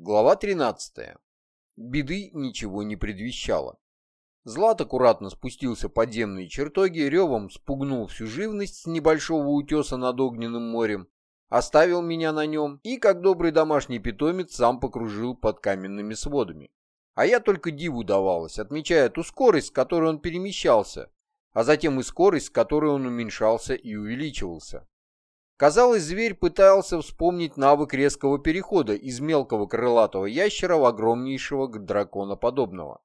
Глава 13. Беды ничего не предвещало. Злат аккуратно спустился подземные чертоги, ревом спугнул всю живность с небольшого утеса над огненным морем, оставил меня на нем и, как добрый домашний питомец, сам покружил под каменными сводами. А я только диву давалась, отмечая ту скорость, с которой он перемещался, а затем и скорость, с которой он уменьшался и увеличивался. Казалось, зверь пытался вспомнить навык резкого перехода из мелкого крылатого ящера в огромнейшего драконоподобного.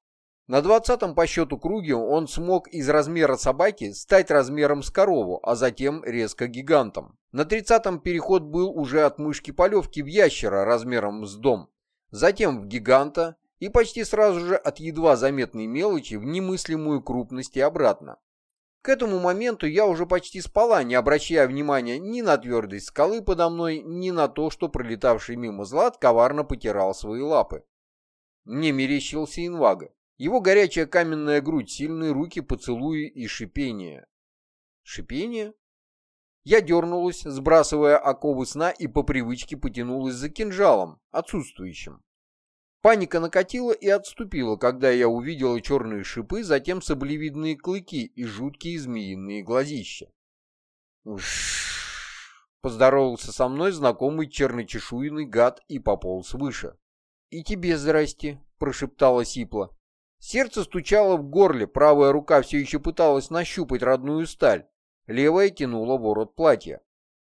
На двадцатом по счету круге он смог из размера собаки стать размером с корову, а затем резко гигантом. На тридцатом переход был уже от мышки-полевки в ящера размером с дом, затем в гиганта и почти сразу же от едва заметной мелочи в немыслимую крупность и обратно. К этому моменту я уже почти спала, не обращая внимания ни на твердость скалы подо мной, ни на то, что пролетавший мимо Злат коварно потирал свои лапы. Мне мерещился инвага. Его горячая каменная грудь, сильные руки, поцелуи и шипение. Шипение? Я дернулась, сбрасывая оковы сна и по привычке потянулась за кинжалом, отсутствующим. Паника накатила и отступила, когда я увидела черные шипы, затем саблевидные клыки и жуткие змеиные глазища. Уш! Поздоровался со мной знакомый черночешуйный гад и пополз выше. «И тебе здрасте», — прошептала Сипла. Сердце стучало в горле, правая рука все еще пыталась нащупать родную сталь, левая тянула ворот платья.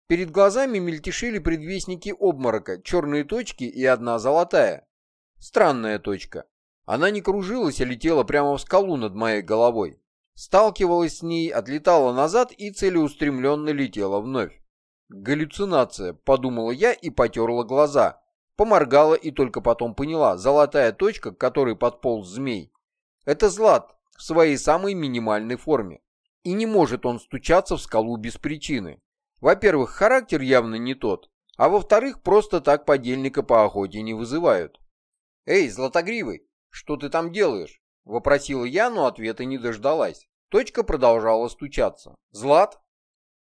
Перед глазами мельтешили предвестники обморока, черные точки и одна золотая. Странная точка. Она не кружилась, а летела прямо в скалу над моей головой. Сталкивалась с ней, отлетала назад и целеустремленно летела вновь. Галлюцинация, подумала я и потерла глаза. Поморгала и только потом поняла. Золотая точка, к которой подполз змей. Это Злат в своей самой минимальной форме. И не может он стучаться в скалу без причины. Во-первых, характер явно не тот, а во-вторых, просто так подельника по охоте не вызывают. «Эй, Златогривый, что ты там делаешь?» — вопросила я, но ответа не дождалась. Точка продолжала стучаться. «Злат?»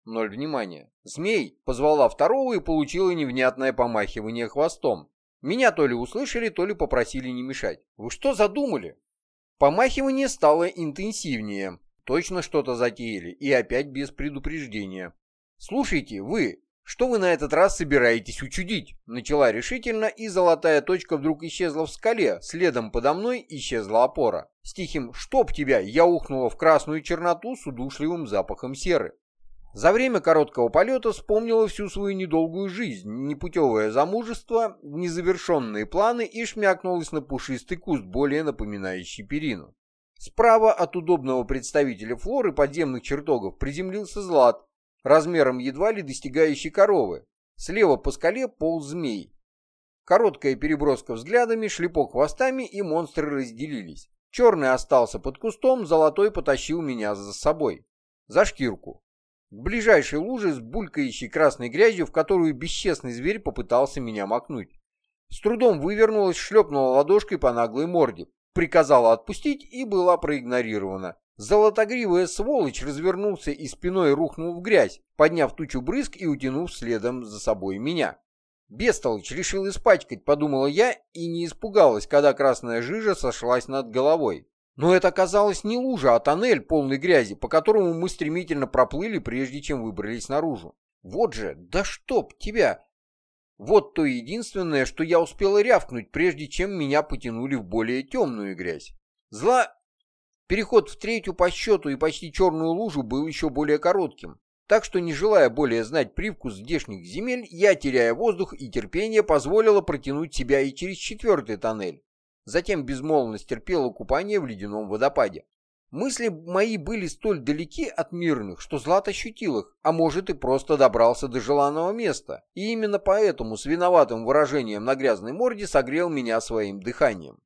Ноль внимания. «Змей!» — позвала второго и получила невнятное помахивание хвостом. Меня то ли услышали, то ли попросили не мешать. «Вы что задумали?» Помахивание стало интенсивнее. Точно что-то затеяли, и опять без предупреждения. «Слушайте, вы, «Что вы на этот раз собираетесь учудить?» Начала решительно, и золотая точка вдруг исчезла в скале, следом подо мной исчезла опора. С тихим «Чтоб тебя!» я ухнула в красную черноту с удушливым запахом серы. За время короткого полета вспомнила всю свою недолгую жизнь, непутевое замужество, незавершенные планы и шмякнулась на пушистый куст, более напоминающий перину. Справа от удобного представителя флоры подземных чертогов приземлился Злат, размером едва ли достигающий коровы. Слева по скале полз змей. Короткая переброска взглядами, шлепок хвостами, и монстры разделились. Черный остался под кустом, золотой потащил меня за собой. За шкирку. В ближайшей луже с булькающей красной грязью, в которую бесчестный зверь попытался меня макнуть. С трудом вывернулась, шлепнула ладошкой по наглой морде, приказала отпустить и была проигнорирована. Золотогривая сволочь развернулся и спиной рухнул в грязь, подняв тучу брызг и утянув следом за собой меня. Бестолочь решил испачкать, подумала я, и не испугалась, когда красная жижа сошлась над головой. Но это оказалось не лужа, а тоннель полный грязи, по которому мы стремительно проплыли, прежде чем выбрались наружу. Вот же, да чтоб тебя! Вот то единственное, что я успела рявкнуть, прежде чем меня потянули в более темную грязь. Зла Переход в третью по счету и почти черную лужу был еще более коротким. Так что, не желая более знать привкус здешних земель, я, теряя воздух и терпение, позволила протянуть себя и через четвертый тоннель. Затем безмолвно стерпела купание в ледяном водопаде. Мысли мои были столь далеки от мирных, что Злат ощутил их, а может и просто добрался до желанного места, и именно поэтому с виноватым выражением на грязной морде согрел меня своим дыханием.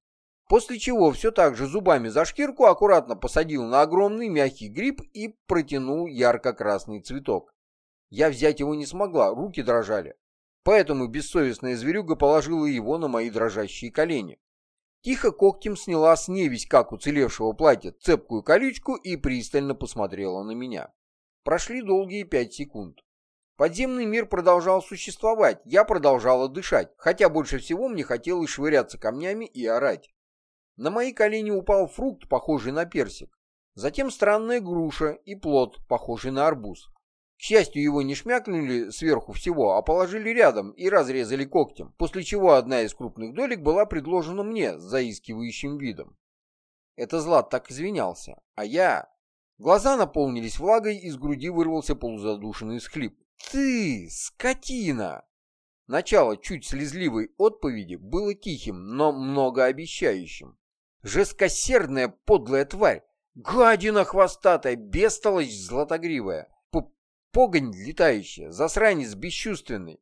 После чего все так же зубами за шкирку аккуратно посадил на огромный мягкий гриб и протянул ярко-красный цветок. Я взять его не смогла, руки дрожали. Поэтому бессовестная зверюга положила его на мои дрожащие колени. Тихо когтем сняла с невесть как уцелевшего платья цепкую колючку и пристально посмотрела на меня. Прошли долгие пять секунд. Подземный мир продолжал существовать, я продолжала дышать, хотя больше всего мне хотелось швыряться камнями и орать. На мои колени упал фрукт, похожий на персик. Затем странная груша и плод, похожий на арбуз. К счастью, его не шмякнули сверху всего, а положили рядом и разрезали когтем, после чего одна из крупных долек была предложена мне с заискивающим видом. Это Злат так извинялся, а я... Глаза наполнились влагой, из груди вырвался полузадушенный схлип. «Ты, скотина!» Начало чуть слезливой отповеди было тихим, но многообещающим. «Жесткосердная подлая тварь! Гадина хвостатая, бестолочь златогривая! Погонь летающая, засранец бесчувственный.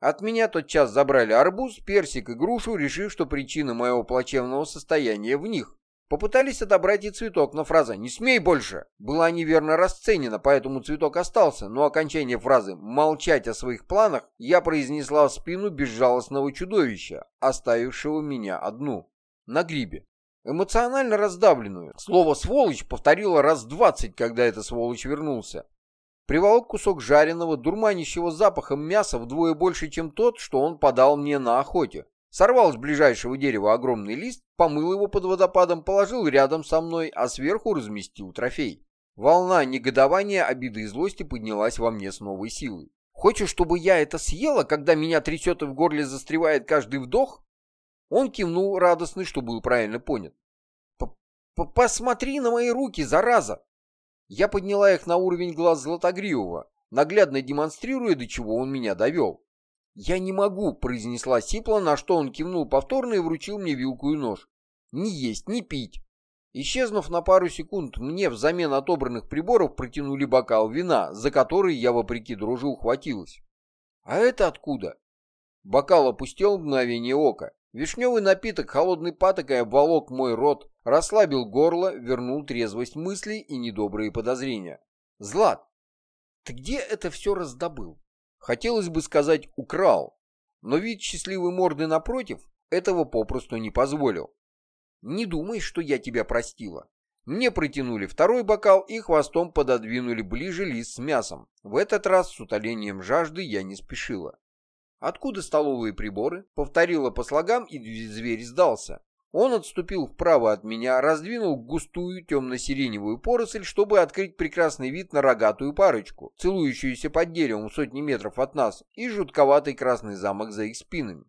От меня тот час забрали арбуз, персик и грушу, решив, что причина моего плачевного состояния в них. Попытались отобрать и цветок, но фраза «не смей больше» была неверно расценена, поэтому цветок остался, но окончание фразы «молчать о своих планах» я произнесла в спину безжалостного чудовища, оставившего меня одну, на грибе. Эмоционально раздавленную. Слово «сволочь» повторила раз двадцать, когда эта сволочь вернулся. Приволок кусок жареного, дурманящего запахом мяса вдвое больше, чем тот, что он подал мне на охоте. Сорвал с ближайшего дерева огромный лист, помыл его под водопадом, положил рядом со мной, а сверху разместил трофей. Волна негодования, обиды и злости поднялась во мне с новой силой. «Хочешь, чтобы я это съела, когда меня трясет и в горле застревает каждый вдох?» Он кивнул радостный, что был правильно понят. «Посмотри на мои руки, зараза!» Я подняла их на уровень глаз Златогривого, наглядно демонстрируя, до чего он меня довел. «Я не могу», — произнесла Сипла, на что он кивнул повторно и вручил мне вилку и нож. «Ни есть, ни пить». Исчезнув на пару секунд, мне взамен отобранных приборов протянули бокал вина, за который я, вопреки дрожи, ухватилась. «А это откуда?» Бокал опустел в мгновение ока. Вишневый напиток холодной патокой обволок мой рот, расслабил горло, вернул трезвость мыслей и недобрые подозрения. «Злат, ты где это все раздобыл?» Хотелось бы сказать «украл», но вид счастливой морды напротив этого попросту не позволил. «Не думай, что я тебя простила». Мне протянули второй бокал и хвостом пододвинули ближе лист с мясом. В этот раз с утолением жажды я не спешила. «Откуда столовые приборы?» Повторила по слогам, и зверь сдался. Он отступил вправо от меня, раздвинул густую темно-сиреневую поросль, чтобы открыть прекрасный вид на рогатую парочку, целующуюся под деревом сотни метров от нас, и жутковатый красный замок за их спинами.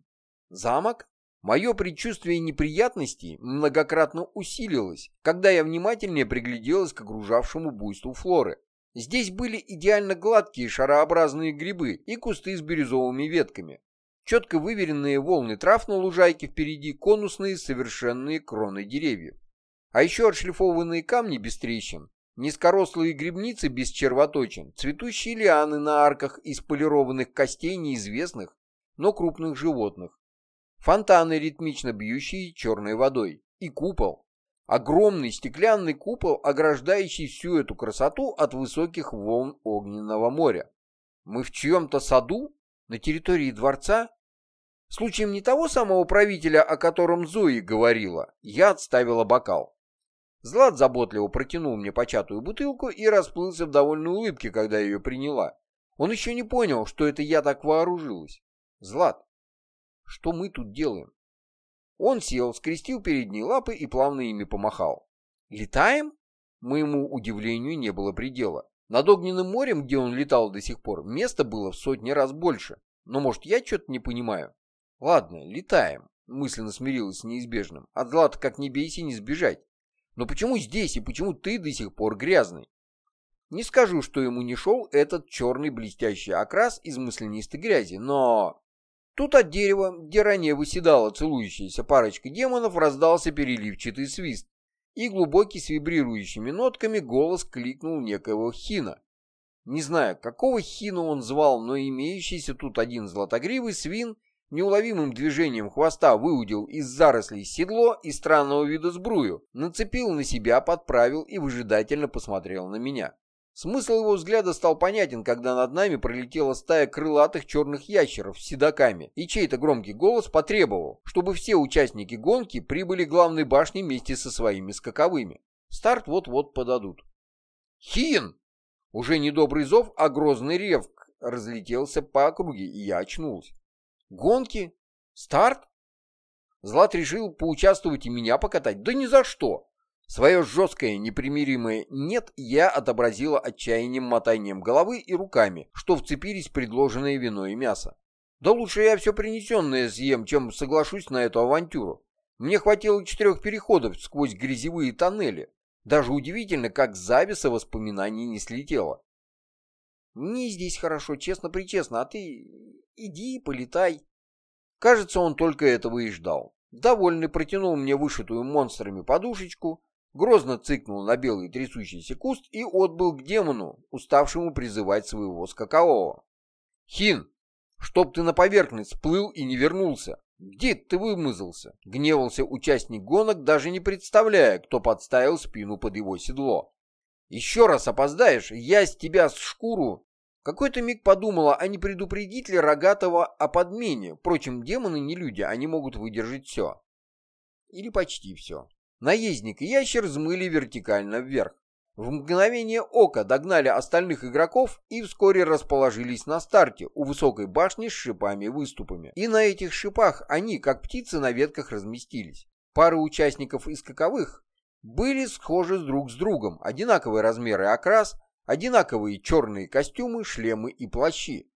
Замок? Мое предчувствие неприятностей многократно усилилось, когда я внимательнее пригляделась к окружавшему буйству флоры. Здесь были идеально гладкие шарообразные грибы и кусты с бирюзовыми ветками. Четко выверенные волны трав на лужайке впереди, конусные совершенные кроны деревьев. А еще отшлифованные камни без трещин, низкорослые грибницы без червоточин, цветущие лианы на арках из полированных костей неизвестных, но крупных животных, фонтаны, ритмично бьющие черной водой, и купол, Огромный стеклянный купол, ограждающий всю эту красоту от высоких волн огненного моря. Мы в чьем-то саду? На территории дворца? Случаем не того самого правителя, о котором Зои говорила. Я отставила бокал. Злат заботливо протянул мне початую бутылку и расплылся в довольной улыбке, когда ее приняла. Он еще не понял, что это я так вооружилась. Злат, что мы тут делаем? Он сел, скрестил передние лапы и плавно ими помахал. «Летаем?» Моему удивлению не было предела. Над огненным морем, где он летал до сих пор, места было в сотни раз больше. Но, может, я что-то не понимаю? Ладно, летаем. Мысленно смирилась с неизбежным. От злата как не бейся, не сбежать. Но почему здесь и почему ты до сих пор грязный? Не скажу, что ему не шел этот черный блестящий окрас из мысленистой грязи, но... Тут от дерева, где ранее выседала целующаяся парочка демонов, раздался переливчатый свист, и глубокий с вибрирующими нотками голос кликнул некоего хина. Не знаю, какого хина он звал, но имеющийся тут один златогривый свин неуловимым движением хвоста выудил из зарослей седло и странного вида сбрую, нацепил на себя, подправил и выжидательно посмотрел на меня. Смысл его взгляда стал понятен, когда над нами пролетела стая крылатых черных ящеров с седаками, и чей-то громкий голос потребовал, чтобы все участники гонки прибыли к главной башне вместе со своими скаковыми. Старт вот-вот подадут. «Хин!» Уже не добрый зов, а грозный рев разлетелся по округе, и я очнулся. Гонки? Старт? Злат решил поучаствовать и меня покатать? Да ни за что! Свое жесткое, непримиримое «нет» я отобразила отчаянием мотанием головы и руками, что вцепились предложенное вино и мясо. Да лучше я все принесенное съем, чем соглашусь на эту авантюру. Мне хватило четырех переходов сквозь грязевые тоннели. Даже удивительно, как зависа воспоминаний не слетела. Мне здесь хорошо, честно-причестно, а ты иди полетай. Кажется, он только этого и ждал. Довольный протянул мне вышитую монстрами подушечку, грозно цыкнул на белый трясущийся куст и отбыл к демону, уставшему призывать своего скакового. «Хин, чтоб ты на поверхность всплыл и не вернулся! Где ты вымызался?» — гневался участник гонок, даже не представляя, кто подставил спину под его седло. «Еще раз опоздаешь, я с тебя с шкуру какой-то миг подумала, а не предупредить ли Рогатого о подмене. Впрочем, демоны не люди, они могут выдержать все. Или почти все. Наездник и ящер взмыли вертикально вверх. В мгновение ока догнали остальных игроков и вскоре расположились на старте у высокой башни с шипами-выступами. И на этих шипах они, как птицы, на ветках разместились. Пары участников из каковых были схожи друг с другом, одинаковые размеры и окрас, одинаковые черные костюмы, шлемы и плащи.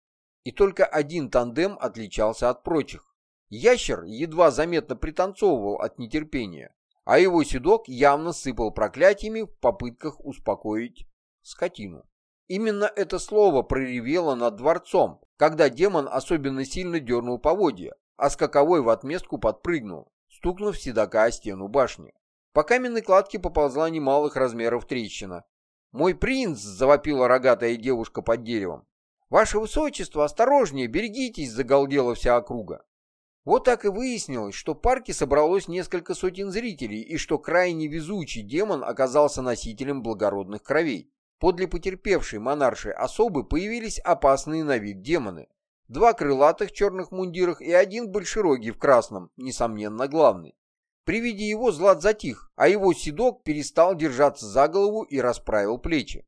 И только один тандем отличался от прочих. Ящер едва заметно пританцовывал от нетерпения а его седок явно сыпал проклятиями в попытках успокоить скотину. Именно это слово проревело над дворцом, когда демон особенно сильно дернул поводья, а скаковой в отместку подпрыгнул, стукнув седока о стену башни. По каменной кладке поползла немалых размеров трещина. «Мой принц!» — завопила рогатая девушка под деревом. «Ваше высочество, осторожнее, берегитесь!» — загалдела вся округа. Вот так и выяснилось, что в парке собралось несколько сотен зрителей и что крайне везучий демон оказался носителем благородных кровей. Подле потерпевшей монаршей особы появились опасные на вид демоны. Два крылатых в черных мундирах и один большерогий в красном, несомненно главный. При виде его Злат затих, а его седок перестал держаться за голову и расправил плечи.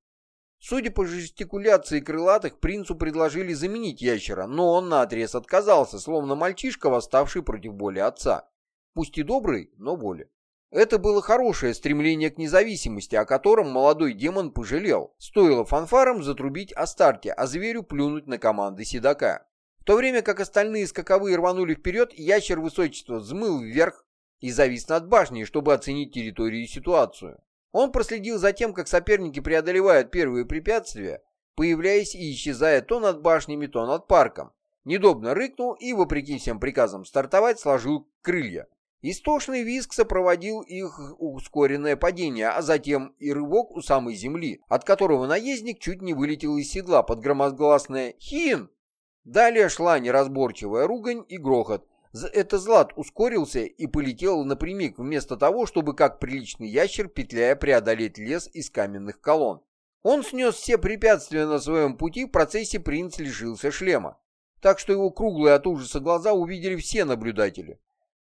Судя по жестикуляции крылатых, принцу предложили заменить ящера, но он наотрез отказался, словно мальчишка, восставший против боли отца. Пусть и добрый, но боли. Это было хорошее стремление к независимости, о котором молодой демон пожалел. Стоило фанфарам затрубить о старте, а зверю плюнуть на команды седока. В то время как остальные скаковые рванули вперед, ящер высочества взмыл вверх и завис над башней, чтобы оценить территорию и ситуацию. Он проследил за тем, как соперники преодолевают первые препятствия, появляясь и исчезая то над башнями, то над парком. Недобно рыкнул и, вопреки всем приказам стартовать, сложил крылья. Истошный визг сопроводил их ускоренное падение, а затем и рывок у самой земли, от которого наездник чуть не вылетел из седла под громогласное «Хин!». Далее шла неразборчивая ругань и грохот, это Злат ускорился и полетел напрямик, вместо того, чтобы как приличный ящер, петляя, преодолеть лес из каменных колонн. Он снес все препятствия на своем пути, в процессе принц лишился шлема. Так что его круглые от ужаса глаза увидели все наблюдатели.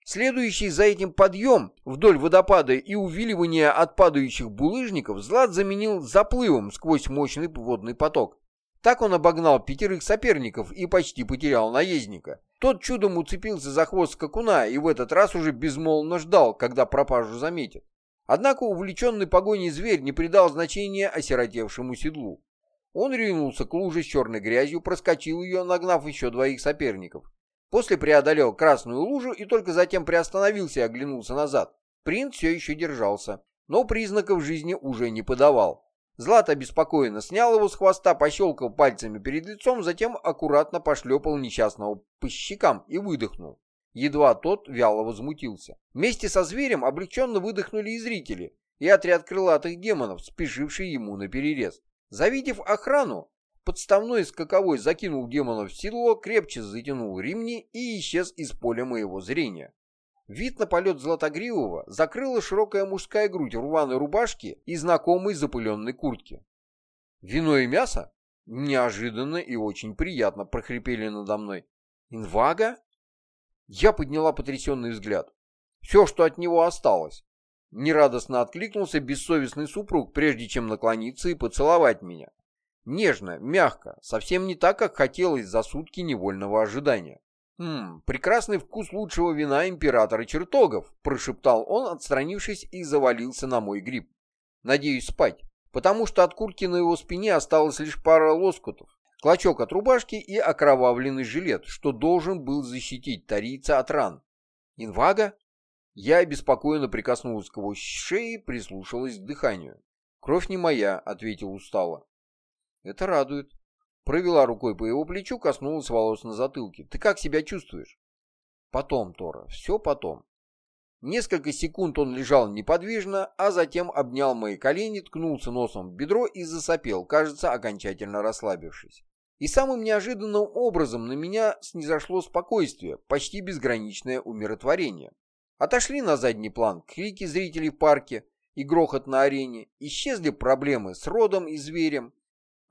Следующий за этим подъем вдоль водопада и увиливание от падающих булыжников Злат заменил заплывом сквозь мощный водный поток. Так он обогнал пятерых соперников и почти потерял наездника. Тот чудом уцепился за хвост скакуна и в этот раз уже безмолвно ждал, когда пропажу заметит. Однако увлеченный погоней зверь не придал значения осиротевшему седлу. Он ринулся к луже с черной грязью, проскочил ее, нагнав еще двоих соперников. После преодолел красную лужу и только затем приостановился и оглянулся назад. Принц все еще держался, но признаков жизни уже не подавал. Злат обеспокоенно снял его с хвоста, пощелкал пальцами перед лицом, затем аккуратно пошлепал несчастного по щекам и выдохнул. Едва тот вяло возмутился. Вместе со зверем облегченно выдохнули и зрители, и отряд крылатых демонов, спешивший ему на перерез. Завидев охрану, подставной скаковой закинул демонов в седло, крепче затянул ремни и исчез из поля моего зрения. Вид на полет Златогривого закрыла широкая мужская грудь рваной рубашке и знакомой запыленной куртке. «Вино и мясо?» Неожиданно и очень приятно прохрипели надо мной. «Инвага?» Я подняла потрясенный взгляд. Все, что от него осталось. Нерадостно откликнулся бессовестный супруг, прежде чем наклониться и поцеловать меня. Нежно, мягко, совсем не так, как хотелось за сутки невольного ожидания. «Хм, прекрасный вкус лучшего вина императора чертогов», — прошептал он, отстранившись и завалился на мой гриб. «Надеюсь спать, потому что от куртки на его спине осталась лишь пара лоскутов, клочок от рубашки и окровавленный жилет, что должен был защитить тарийца от ран. Инвага?» Я обеспокоенно прикоснулась к его шее, прислушалась к дыханию. «Кровь не моя», — ответил устало. «Это радует». Провела рукой по его плечу, коснулась волос на затылке. «Ты как себя чувствуешь?» «Потом, Тора, все потом». Несколько секунд он лежал неподвижно, а затем обнял мои колени, ткнулся носом в бедро и засопел, кажется, окончательно расслабившись. И самым неожиданным образом на меня снизошло спокойствие, почти безграничное умиротворение. Отошли на задний план крики зрителей в парке и грохот на арене, исчезли проблемы с родом и зверем,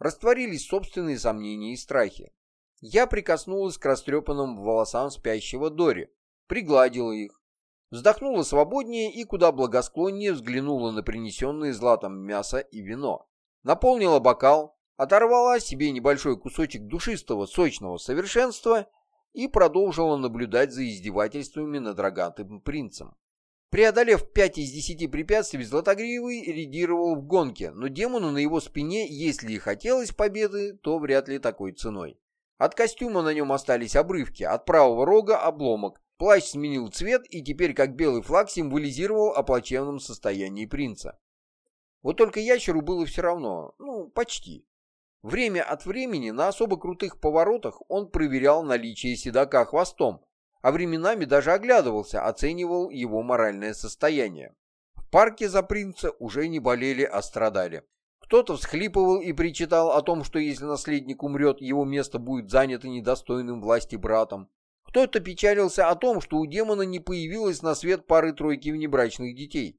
растворились собственные сомнения и страхи. Я прикоснулась к растрепанным волосам спящего Дори, пригладила их, вздохнула свободнее и куда благосклоннее взглянула на принесенные златом мясо и вино. Наполнила бокал, оторвала себе небольшой кусочек душистого сочного совершенства и продолжила наблюдать за издевательствами над рогатым принцем. Преодолев пять из десяти препятствий, Златогривый редировал в гонке, но демону на его спине, если и хотелось победы, то вряд ли такой ценой. От костюма на нем остались обрывки, от правого рога обломок, плащ сменил цвет и теперь как белый флаг символизировал о плачевном состоянии принца. Вот только ящеру было все равно, ну, почти. Время от времени на особо крутых поворотах он проверял наличие седока хвостом, а временами даже оглядывался, оценивал его моральное состояние. В парке за принца уже не болели, а страдали. Кто-то всхлипывал и причитал о том, что если наследник умрет, его место будет занято недостойным власти братом. Кто-то печалился о том, что у демона не появилось на свет пары-тройки внебрачных детей.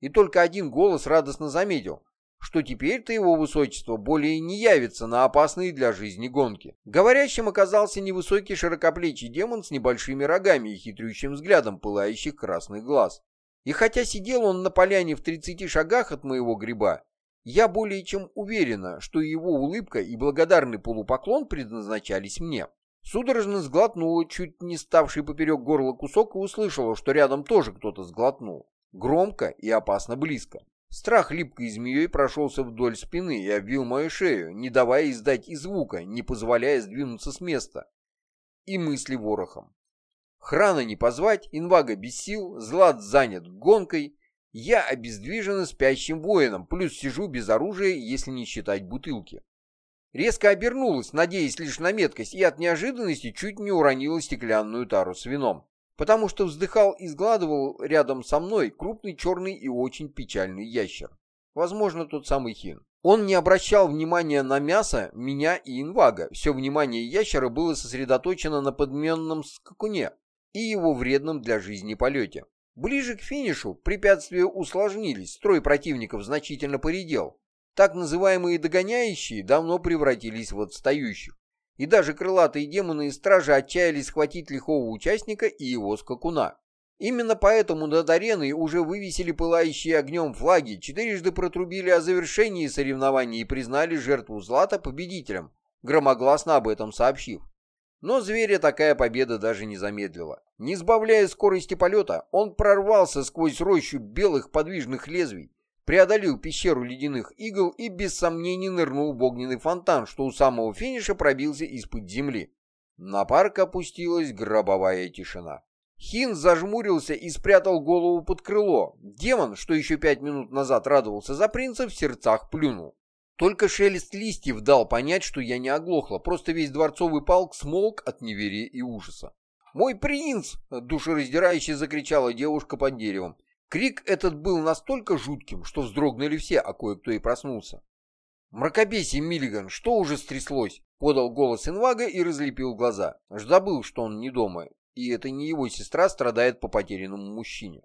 И только один голос радостно заметил, что теперь-то его высочество более не явится на опасные для жизни гонки. Говорящим оказался невысокий широкоплечий демон с небольшими рогами и хитрющим взглядом пылающих красных глаз. И хотя сидел он на поляне в 30 шагах от моего гриба, я более чем уверена, что его улыбка и благодарный полупоклон предназначались мне. Судорожно сглотнула чуть не ставший поперек горла кусок и услышала, что рядом тоже кто-то сглотнул. Громко и опасно близко. Страх липкой змеей прошелся вдоль спины и обвил мою шею, не давая издать и звука, не позволяя сдвинуться с места. И мысли ворохом. Храна не позвать, инвага без сил, Злат занят гонкой, я обездвижен спящим воином, плюс сижу без оружия, если не считать бутылки. Резко обернулась, надеясь лишь на меткость, и от неожиданности чуть не уронила стеклянную тару с вином потому что вздыхал и сгладывал рядом со мной крупный черный и очень печальный ящер. Возможно, тот самый хин. Он не обращал внимания на мясо, меня и инвага. Все внимание ящера было сосредоточено на подменном скакуне и его вредном для жизни полете. Ближе к финишу препятствия усложнились, строй противников значительно поредел. Так называемые догоняющие давно превратились в отстающих и даже крылатые демоны и стражи отчаялись схватить лихого участника и его скакуна. Именно поэтому над ареной уже вывесили пылающие огнем флаги, четырежды протрубили о завершении соревнований и признали жертву Злата победителем, громогласно об этом сообщив. Но зверя такая победа даже не замедлила. Не сбавляя скорости полета, он прорвался сквозь рощу белых подвижных лезвий, преодолел пещеру ледяных игл и без сомнений нырнул в огненный фонтан, что у самого финиша пробился из-под земли. На парк опустилась гробовая тишина. Хин зажмурился и спрятал голову под крыло. Демон, что еще пять минут назад радовался за принца, в сердцах плюнул. Только шелест листьев дал понять, что я не оглохла, просто весь дворцовый полк смолк от неверия и ужаса. «Мой принц!» — душераздирающе закричала девушка под деревом. Крик этот был настолько жутким, что вздрогнули все, а кое-кто и проснулся. «Мракобесие, Миллиган, что уже стряслось?» — подал голос инвага и разлепил глаза. Забыл, что он не дома, и это не его сестра страдает по потерянному мужчине.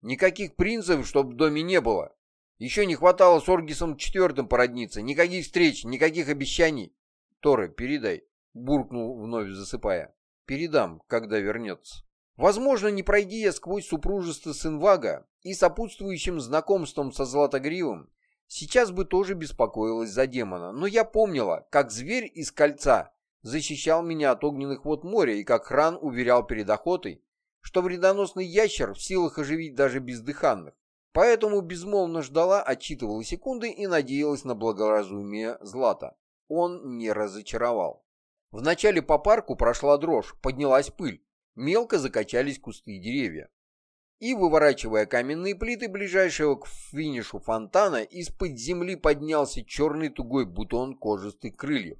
Никаких принцев, чтоб в доме не было. Еще не хватало с Оргисом четвертым породниться. Никаких встреч, никаких обещаний. Торы, передай, буркнул вновь засыпая. Передам, когда вернется. Возможно, не пройди я сквозь супружество с Инвага и сопутствующим знакомством со Златогривым, сейчас бы тоже беспокоилась за демона, но я помнила, как зверь из кольца защищал меня от огненных вод моря и как Хран уверял перед охотой, что вредоносный ящер в силах оживить даже бездыханных. Поэтому безмолвно ждала, отчитывала секунды и надеялась на благоразумие Злата. Он не разочаровал. Вначале по парку прошла дрожь, поднялась пыль, мелко закачались кусты и деревья. И, выворачивая каменные плиты ближайшего к финишу фонтана, из-под земли поднялся черный тугой бутон кожистых крыльев.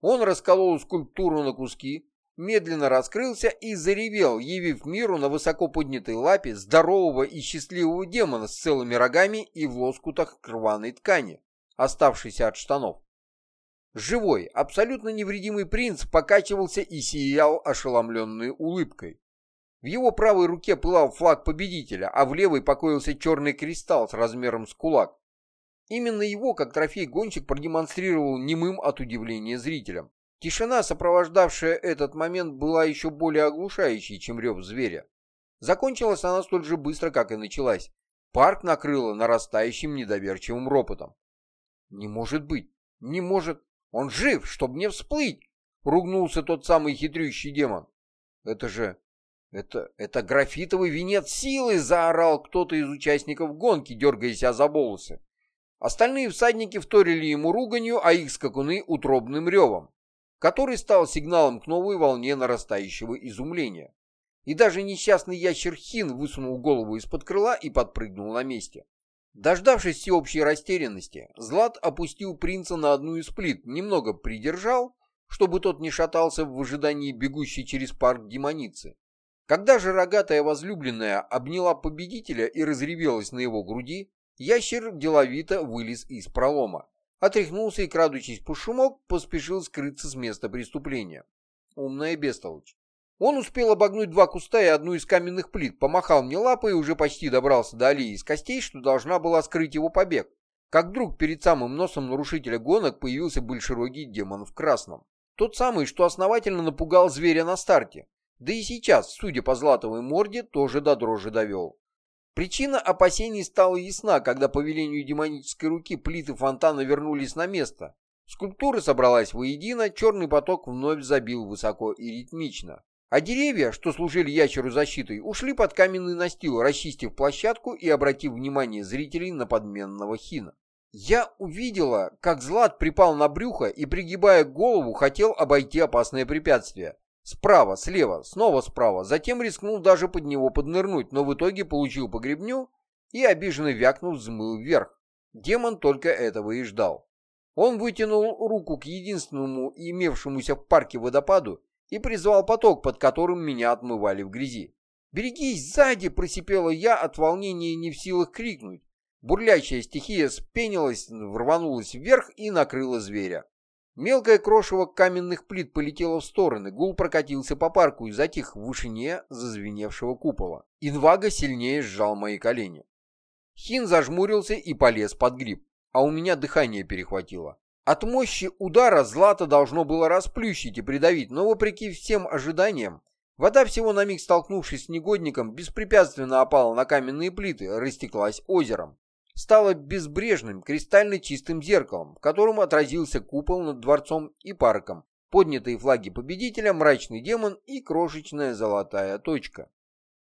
Он расколол скульптуру на куски, медленно раскрылся и заревел, явив миру на высоко поднятой лапе здорового и счастливого демона с целыми рогами и в лоскутах рваной ткани, оставшейся от штанов. Живой, абсолютно невредимый принц покачивался и сиял ошеломленной улыбкой. В его правой руке пылал флаг победителя, а в левой покоился черный кристалл с размером с кулак. Именно его, как трофей, гонщик продемонстрировал немым от удивления зрителям. Тишина, сопровождавшая этот момент, была еще более оглушающей, чем рев зверя. Закончилась она столь же быстро, как и началась. Парк накрыло нарастающим недоверчивым ропотом. «Не может быть! Не может! Он жив, чтобы не всплыть!» — ругнулся тот самый хитрющий демон. «Это же... это... это графитовый венец силы!» — заорал кто-то из участников гонки, дергая себя за волосы. Остальные всадники вторили ему руганью, а их скакуны — утробным ревом который стал сигналом к новой волне нарастающего изумления. И даже несчастный ящер Хин высунул голову из-под крыла и подпрыгнул на месте. Дождавшись всеобщей растерянности, Злат опустил принца на одну из плит, немного придержал, чтобы тот не шатался в ожидании бегущей через парк демоницы. Когда же рогатая возлюбленная обняла победителя и разревелась на его груди, ящер деловито вылез из пролома отряхнулся и, крадучись по шумок, поспешил скрыться с места преступления. Умная бестолочь. Он успел обогнуть два куста и одну из каменных плит, помахал мне лапой и уже почти добрался до аллеи из костей, что должна была скрыть его побег. Как вдруг перед самым носом нарушителя гонок появился большерогий демон в красном. Тот самый, что основательно напугал зверя на старте. Да и сейчас, судя по златовой морде, тоже до дрожи довел. Причина опасений стала ясна, когда по велению демонической руки плиты фонтана вернулись на место. Скульптура собралась воедино, черный поток вновь забил высоко и ритмично. А деревья, что служили ящеру защитой, ушли под каменный настил, расчистив площадку и обратив внимание зрителей на подменного хина. Я увидела, как Злат припал на брюхо и, пригибая голову, хотел обойти опасное препятствие. Справа, слева, снова справа, затем рискнул даже под него поднырнуть, но в итоге получил погребню и, обиженно вякнув, взмыл вверх. Демон только этого и ждал. Он вытянул руку к единственному имевшемуся в парке водопаду и призвал поток, под которым меня отмывали в грязи. «Берегись, сзади!» — просипела я от волнения не в силах крикнуть. Бурлящая стихия спенилась, рванулась вверх и накрыла зверя. Мелкое крошево каменных плит полетело в стороны, гул прокатился по парку и затих в вышине зазвеневшего купола. Инвага сильнее сжал мои колени. Хин зажмурился и полез под гриб, а у меня дыхание перехватило. От мощи удара злато должно было расплющить и придавить, но вопреки всем ожиданиям, вода всего на миг столкнувшись с негодником, беспрепятственно опала на каменные плиты, растеклась озером стало безбрежным, кристально чистым зеркалом, в котором отразился купол над дворцом и парком, поднятые флаги победителя, мрачный демон и крошечная золотая точка.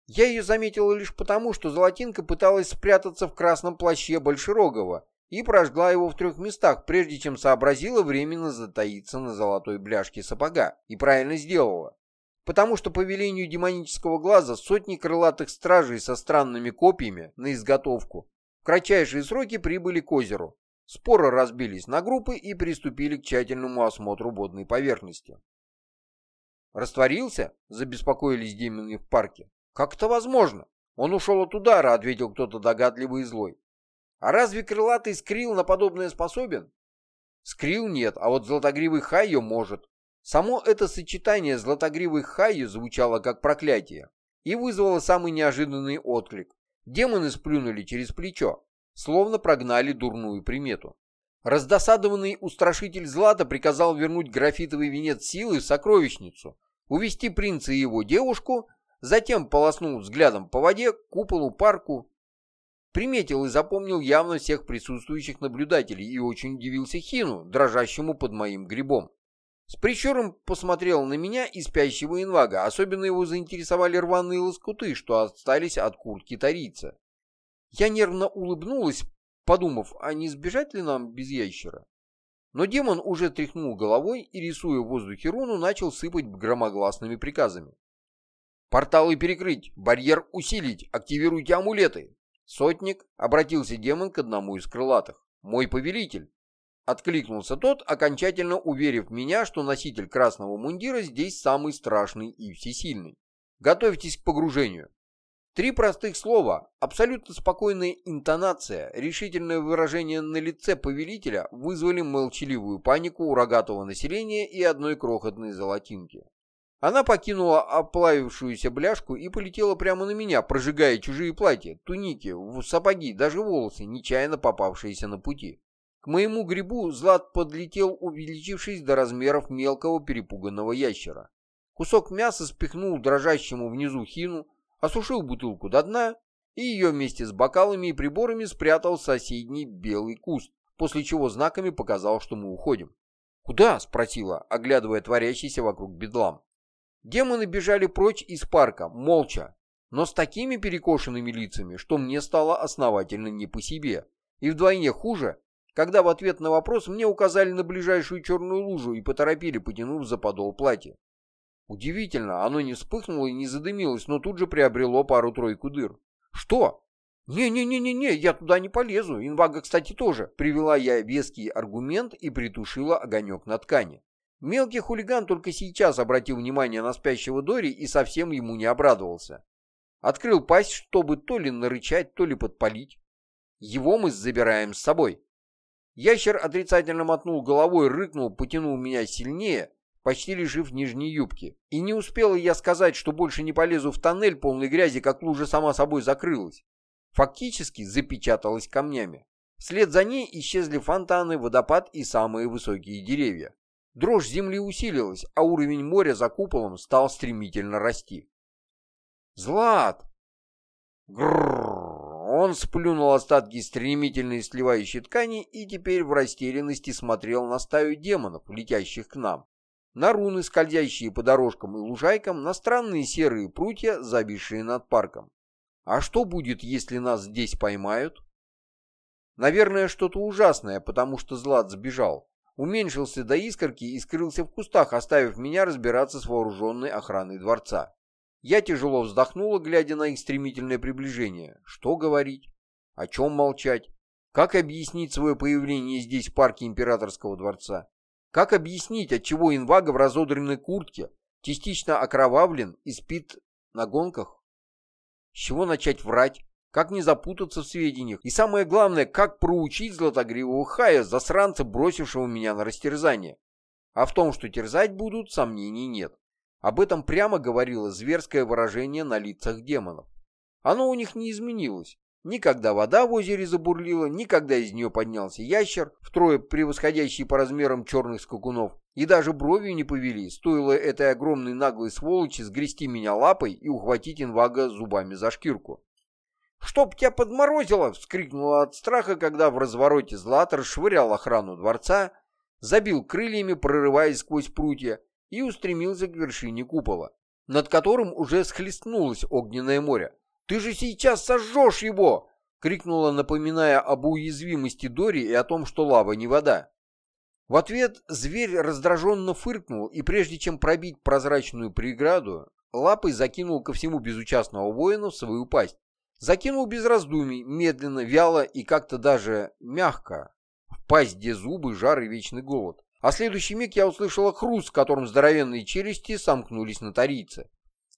Я ее заметила лишь потому, что Золотинка пыталась спрятаться в красном плаще Большерогова и прожгла его в трех местах, прежде чем сообразила временно затаиться на золотой бляшке сапога. И правильно сделала. Потому что по велению демонического глаза сотни крылатых стражей со странными копьями на изготовку в кратчайшие сроки прибыли к озеру. Споры разбились на группы и приступили к тщательному осмотру водной поверхности. «Растворился?» — забеспокоились демоны в парке. «Как это возможно? Он ушел от удара», — ответил кто-то догадливый и злой. «А разве крылатый скрил на подобное способен?» Скрил нет, а вот златогривый Хайо может. Само это сочетание златогривый Хайо звучало как проклятие и вызвало самый неожиданный отклик. Демоны сплюнули через плечо, словно прогнали дурную примету. Раздосадованный устрашитель Злата приказал вернуть графитовый венец силы в сокровищницу, увести принца и его девушку, затем полоснул взглядом по воде, куполу, парку Приметил и запомнил явно всех присутствующих наблюдателей и очень удивился Хину, дрожащему под моим грибом. С прищуром посмотрел на меня и спящего инвага, особенно его заинтересовали рваные лоскуты, что остались от куртки тарийца. Я нервно улыбнулась, подумав, а не сбежать ли нам без ящера? Но демон уже тряхнул головой и, рисуя в воздухе руну, начал сыпать громогласными приказами. «Порталы перекрыть! Барьер усилить! Активируйте амулеты!» Сотник обратился демон к одному из крылатых. «Мой повелитель!» Откликнулся тот, окончательно уверив меня, что носитель красного мундира здесь самый страшный и всесильный. Готовьтесь к погружению. Три простых слова, абсолютно спокойная интонация, решительное выражение на лице повелителя вызвали молчаливую панику у рогатого населения и одной крохотной золотинки. Она покинула оплавившуюся бляшку и полетела прямо на меня, прожигая чужие платья, туники, сапоги, даже волосы, нечаянно попавшиеся на пути. К моему грибу Злат подлетел, увеличившись до размеров мелкого перепуганного ящера. Кусок мяса спихнул дрожащему внизу хину, осушил бутылку до дна и ее вместе с бокалами и приборами спрятал в соседний белый куст, после чего знаками показал, что мы уходим. «Куда?» — спросила, оглядывая творящийся вокруг бедлам. Демоны бежали прочь из парка, молча, но с такими перекошенными лицами, что мне стало основательно не по себе. И вдвойне хуже, когда в ответ на вопрос мне указали на ближайшую черную лужу и поторопили, потянув за подол платья. Удивительно, оно не вспыхнуло и не задымилось, но тут же приобрело пару-тройку дыр. «Что?» «Не-не-не-не-не, я туда не полезу. Инвага, кстати, тоже». Привела я веский аргумент и притушила огонек на ткани. Мелкий хулиган только сейчас обратил внимание на спящего Дори и совсем ему не обрадовался. Открыл пасть, чтобы то ли нарычать, то ли подпалить. Его мы забираем с собой. Ящер отрицательно мотнул головой, рыкнул, потянул меня сильнее, почти лишив нижней юбки. И не успела я сказать, что больше не полезу в тоннель полной грязи, как лужа сама собой закрылась. Фактически запечаталась камнями. Вслед за ней исчезли фонтаны, водопад и самые высокие деревья. Дрожь земли усилилась, а уровень моря за куполом стал стремительно расти. «Злат!» Грррр! Он сплюнул остатки стремительной сливающей ткани и теперь в растерянности смотрел на стаю демонов, летящих к нам на руны, скользящие по дорожкам и лужайкам, на странные серые прутья, зависшие над парком. А что будет, если нас здесь поймают? Наверное, что-то ужасное, потому что Злат сбежал. Уменьшился до искорки и скрылся в кустах, оставив меня разбираться с вооруженной охраной дворца. Я тяжело вздохнула, глядя на их стремительное приближение. Что говорить? О чем молчать? Как объяснить свое появление здесь в парке императорского дворца? Как объяснить, отчего инвага в разодранной куртке, частично окровавлен и спит на гонках? С чего начать врать? Как не запутаться в сведениях? И самое главное, как проучить златогривого хая, засранца, бросившего меня на растерзание? А в том, что терзать будут, сомнений нет. Об этом прямо говорило зверское выражение на лицах демонов. Оно у них не изменилось. Никогда вода в озере забурлила, никогда из нее поднялся ящер, втрое превосходящий по размерам черных скакунов, и даже бровью не повели, стоило этой огромной наглой сволочи сгрести меня лапой и ухватить инвага зубами за шкирку. «Чтоб тебя подморозило!» — вскрикнула от страха, когда в развороте Златер швырял охрану дворца, забил крыльями, прорываясь сквозь прутья, и устремился к вершине купола, над которым уже схлестнулось огненное море. «Ты же сейчас сожжешь его!» — крикнула, напоминая об уязвимости Дори и о том, что лава не вода. В ответ зверь раздраженно фыркнул и прежде чем пробить прозрачную преграду, лапой закинул ко всему безучастного воина в свою пасть. Закинул без раздумий, медленно, вяло и как-то даже мягко. В пасть, где зубы, жар и вечный голод. А следующий миг я услышала хруст, которым здоровенные челюсти сомкнулись на тарийце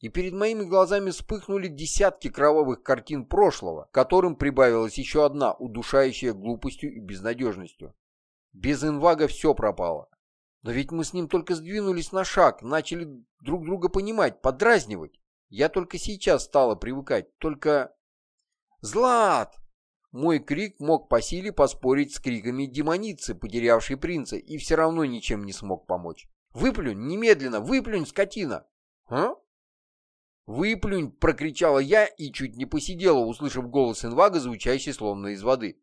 и перед моими глазами вспыхнули десятки кровавых картин прошлого, которым прибавилась еще одна, удушающая глупостью и безнадежностью. Без инвага все пропало. Но ведь мы с ним только сдвинулись на шаг, начали друг друга понимать, подразнивать. Я только сейчас стала привыкать, только... «Злат!» Мой крик мог по силе поспорить с криками демоницы, потерявшей принца, и все равно ничем не смог помочь. «Выплюнь, немедленно, выплюнь, скотина!» «А?» «Выплюнь!» — прокричала я и чуть не посидела, услышав голос инвага, звучащий словно из воды.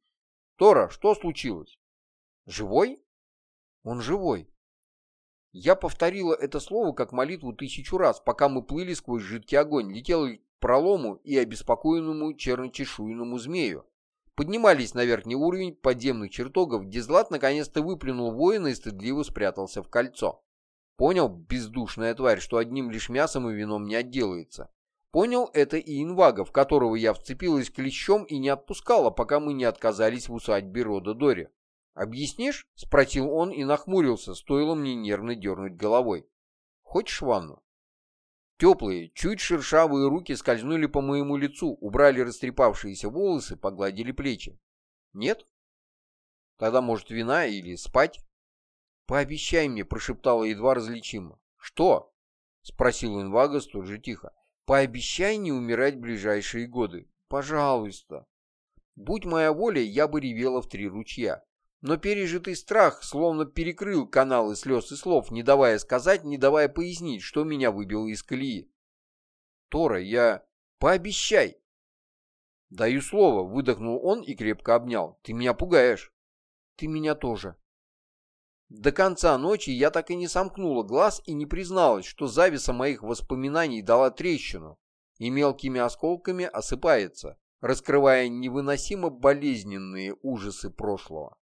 «Тора, что случилось?» «Живой?» «Он живой». Я повторила это слово как молитву тысячу раз, пока мы плыли сквозь жидкий огонь, летела к пролому и обеспокоенному черночешуйному змею. Поднимались на верхний уровень подземных чертогов, где Злат наконец-то выплюнул воина и стыдливо спрятался в кольцо. Понял, бездушная тварь, что одним лишь мясом и вином не отделается. Понял это и инвага, в которого я вцепилась клещом и не отпускала, пока мы не отказались в усадьбе рода Дори. «Объяснишь?» — спросил он и нахмурился, стоило мне нервно дернуть головой. «Хочешь ванну?» Теплые, чуть шершавые руки скользнули по моему лицу, убрали растрепавшиеся волосы, погладили плечи. «Нет?» «Тогда, может, вина или спать?» «Пообещай мне», — прошептала едва различимо. «Что?» — спросил Инвага столь же тихо. «Пообещай не умирать в ближайшие годы. Пожалуйста». Будь моя воля, я бы ревела в три ручья. Но пережитый страх словно перекрыл каналы слез и слов, не давая сказать, не давая пояснить, что меня выбило из колеи. «Тора, я... Пообещай!» «Даю слово», — выдохнул он и крепко обнял. «Ты меня пугаешь». «Ты меня тоже». До конца ночи я так и не сомкнула глаз и не призналась, что зависа моих воспоминаний дала трещину и мелкими осколками осыпается, раскрывая невыносимо болезненные ужасы прошлого.